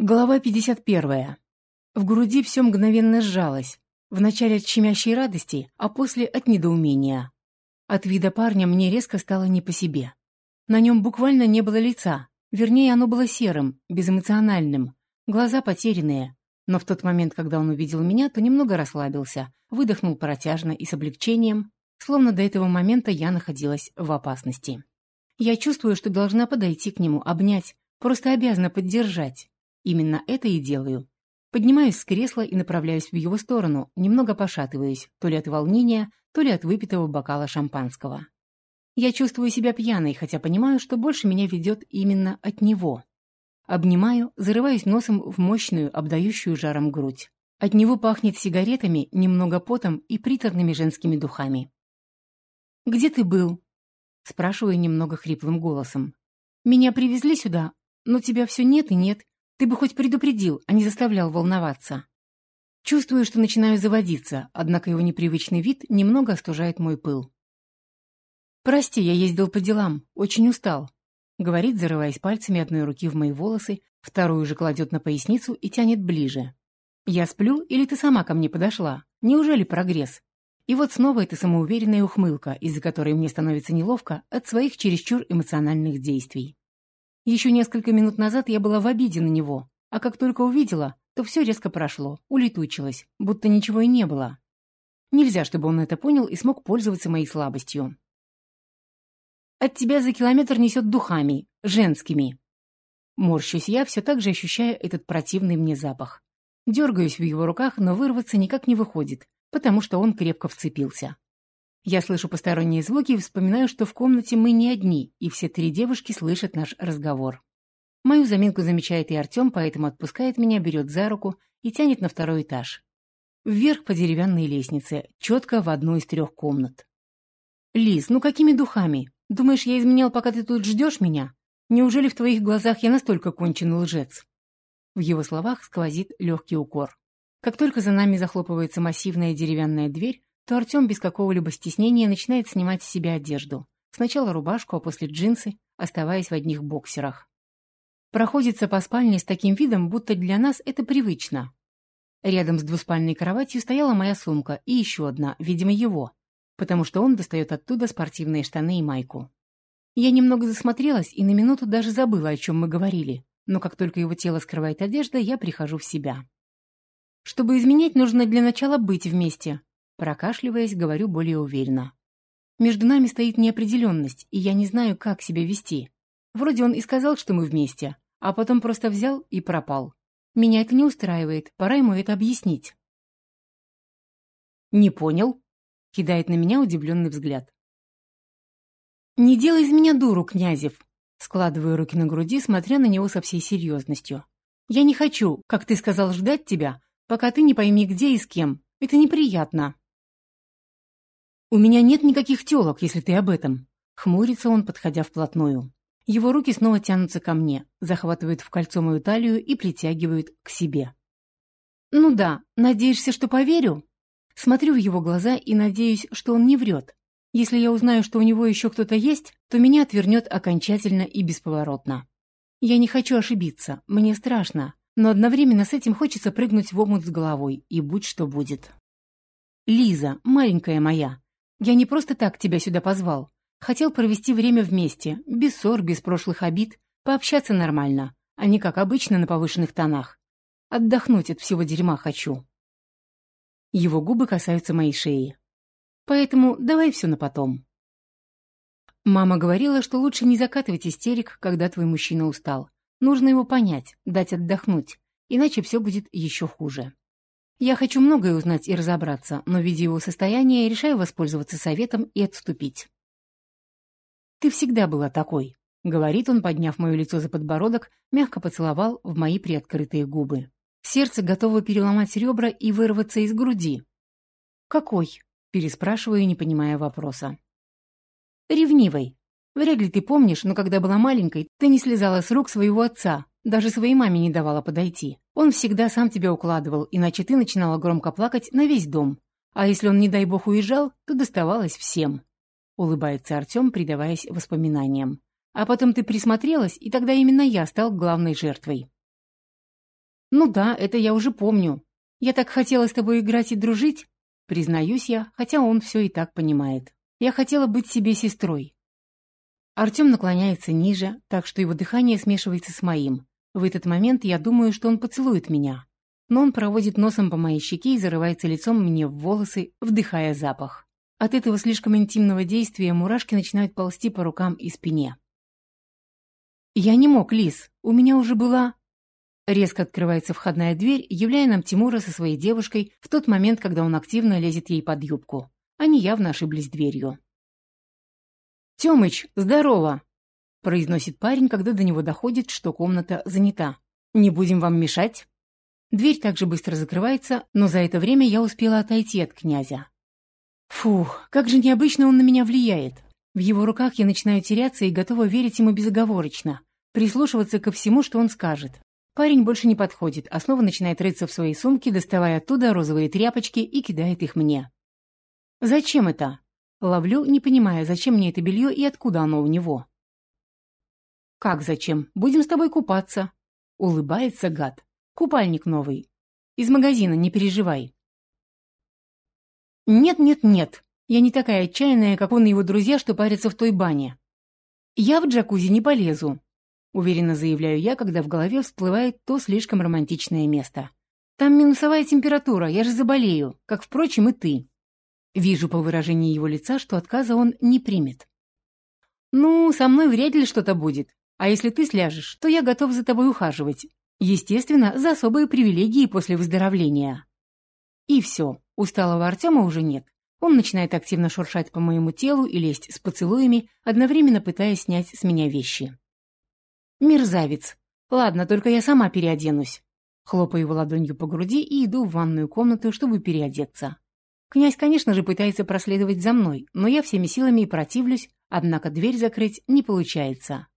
Глава 51. В груди все мгновенно сжалось. Вначале от щемящей радости, а после от недоумения. От вида парня мне резко стало не по себе. На нем буквально не было лица. Вернее, оно было серым, безэмоциональным. Глаза потерянные. Но в тот момент, когда он увидел меня, то немного расслабился, выдохнул протяжно и с облегчением, словно до этого момента я находилась в опасности. Я чувствую, что должна подойти к нему, обнять, просто обязана поддержать. Именно это и делаю. Поднимаюсь с кресла и направляюсь в его сторону, немного пошатываясь, то ли от волнения, то ли от выпитого бокала шампанского. Я чувствую себя пьяной, хотя понимаю, что больше меня ведет именно от него. Обнимаю, зарываюсь носом в мощную, обдающую жаром грудь. От него пахнет сигаретами, немного потом и приторными женскими духами. «Где ты был?» Спрашиваю немного хриплым голосом. «Меня привезли сюда, но тебя все нет и нет, ты бы хоть предупредил, а не заставлял волноваться. Чувствую, что начинаю заводиться, однако его непривычный вид немного остужает мой пыл. «Прости, я ездил по делам, очень устал», — говорит, зарываясь пальцами одной руки в мои волосы, вторую же кладет на поясницу и тянет ближе. «Я сплю или ты сама ко мне подошла? Неужели прогресс?» И вот снова эта самоуверенная ухмылка, из-за которой мне становится неловко от своих чересчур эмоциональных действий. Еще несколько минут назад я была в обиде на него, а как только увидела, то все резко прошло, улетучилось, будто ничего и не было. Нельзя, чтобы он это понял и смог пользоваться моей слабостью. От тебя за километр несет духами, женскими. Морщусь я, все так же ощущая этот противный мне запах. Дергаюсь в его руках, но вырваться никак не выходит, потому что он крепко вцепился. Я слышу посторонние звуки и вспоминаю, что в комнате мы не одни, и все три девушки слышат наш разговор. Мою заминку замечает и Артем, поэтому отпускает меня, берет за руку и тянет на второй этаж. Вверх по деревянной лестнице, четко в одну из трех комнат. «Лиз, ну какими духами? Думаешь, я изменял, пока ты тут ждешь меня? Неужели в твоих глазах я настолько конченый лжец?» В его словах сквозит легкий укор. Как только за нами захлопывается массивная деревянная дверь, то Артем без какого-либо стеснения начинает снимать с себя одежду. Сначала рубашку, а после джинсы, оставаясь в одних боксерах. Проходится по спальне с таким видом, будто для нас это привычно. Рядом с двуспальной кроватью стояла моя сумка и еще одна, видимо, его, потому что он достает оттуда спортивные штаны и майку. Я немного засмотрелась и на минуту даже забыла, о чем мы говорили, но как только его тело скрывает одежда, я прихожу в себя. Чтобы изменять, нужно для начала быть вместе, Прокашливаясь, говорю более уверенно. Между нами стоит неопределенность, и я не знаю, как себя вести. Вроде он и сказал, что мы вместе, а потом просто взял и пропал. Меня это не устраивает, пора ему это объяснить. «Не понял?» — кидает на меня удивленный взгляд. «Не делай из меня дуру, Князев!» Складываю руки на груди, смотря на него со всей серьезностью. «Я не хочу, как ты сказал, ждать тебя, пока ты не пойми, где и с кем. Это неприятно». «У меня нет никаких телок, если ты об этом». Хмурится он, подходя вплотную. Его руки снова тянутся ко мне, захватывают в кольцо мою талию и притягивают к себе. «Ну да, надеешься, что поверю?» Смотрю в его глаза и надеюсь, что он не врет. Если я узнаю, что у него еще кто-то есть, то меня отвернет окончательно и бесповоротно. Я не хочу ошибиться, мне страшно, но одновременно с этим хочется прыгнуть в омут с головой, и будь что будет. «Лиза, маленькая моя, я не просто так тебя сюда позвал. Хотел провести время вместе, без ссор, без прошлых обид, пообщаться нормально, а не как обычно на повышенных тонах. Отдохнуть от всего дерьма хочу. Его губы касаются моей шеи. Поэтому давай все на потом. Мама говорила, что лучше не закатывать истерик, когда твой мужчина устал. Нужно его понять, дать отдохнуть, иначе все будет еще хуже. Я хочу многое узнать и разобраться, но, видя его состояние, решаю воспользоваться советом и отступить. «Ты всегда была такой», — говорит он, подняв мое лицо за подбородок, мягко поцеловал в мои приоткрытые губы. Сердце готово переломать ребра и вырваться из груди. «Какой?» — переспрашиваю, не понимая вопроса. «Ревнивой. Вряд ли ты помнишь, но когда была маленькой, ты не слезала с рук своего отца, даже своей маме не давала подойти. Он всегда сам тебя укладывал, иначе ты начинала громко плакать на весь дом. А если он, не дай бог, уезжал, то доставалось всем. Улыбается Артем, предаваясь воспоминаниям. А потом ты присмотрелась, и тогда именно я стал главной жертвой. «Ну да, это я уже помню. Я так хотела с тобой играть и дружить», признаюсь я, хотя он все и так понимает. Я хотела быть себе сестрой. Артем наклоняется ниже, так что его дыхание смешивается с моим. В этот момент я думаю, что он поцелует меня. Но он проводит носом по моей щеке и зарывается лицом мне в волосы, вдыхая запах. От этого слишком интимного действия мурашки начинают ползти по рукам и спине. «Я не мог, Лис. У меня уже была...» Резко открывается входная дверь, являя нам Тимура со своей девушкой в тот момент, когда он активно лезет ей под юбку. Они явно ошиблись дверью. «Тёмыч, здорово!» — произносит парень, когда до него доходит, что комната занята. «Не будем вам мешать?» Дверь также быстро закрывается, но за это время я успела отойти от князя. Фух, как же необычно он на меня влияет. В его руках я начинаю теряться и готова верить ему безоговорочно, прислушиваться ко всему, что он скажет. Парень больше не подходит, а снова начинает рыться в своей сумке, доставая оттуда розовые тряпочки и кидает их мне. «Зачем это?» Ловлю, не понимая, зачем мне это белье и откуда оно у него. «Как зачем? Будем с тобой купаться». Улыбается гад. «Купальник новый. Из магазина, не переживай». «Нет-нет-нет, я не такая отчаянная, как он и его друзья, что парятся в той бане. Я в джакузи не полезу», — уверенно заявляю я, когда в голове всплывает то слишком романтичное место. «Там минусовая температура, я же заболею, как, впрочем, и ты». Вижу по выражению его лица, что отказа он не примет. «Ну, со мной вряд ли что-то будет. А если ты сляжешь, то я готов за тобой ухаживать. Естественно, за особые привилегии после выздоровления». И все. Усталого Артема уже нет. Он начинает активно шуршать по моему телу и лезть с поцелуями, одновременно пытаясь снять с меня вещи. Мерзавец. Ладно, только я сама переоденусь. Хлопаю его ладонью по груди и иду в ванную комнату, чтобы переодеться. Князь, конечно же, пытается проследовать за мной, но я всеми силами и противлюсь, однако дверь закрыть не получается.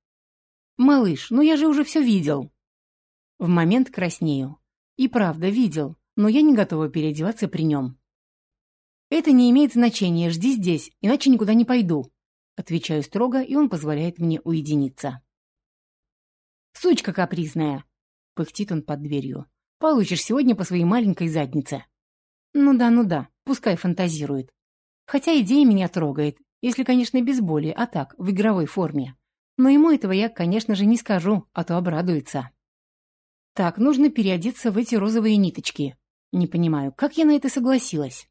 «Малыш, ну я же уже все видел!» В момент краснею. И правда, видел но я не готова переодеваться при нем. «Это не имеет значения, жди здесь, иначе никуда не пойду», отвечаю строго, и он позволяет мне уединиться. «Сучка капризная!» — пыхтит он под дверью. «Получишь сегодня по своей маленькой заднице». «Ну да, ну да, пускай фантазирует. Хотя идея меня трогает, если, конечно, без боли, а так, в игровой форме. Но ему этого я, конечно же, не скажу, а то обрадуется. Так, нужно переодеться в эти розовые ниточки. Не понимаю, как я на это согласилась?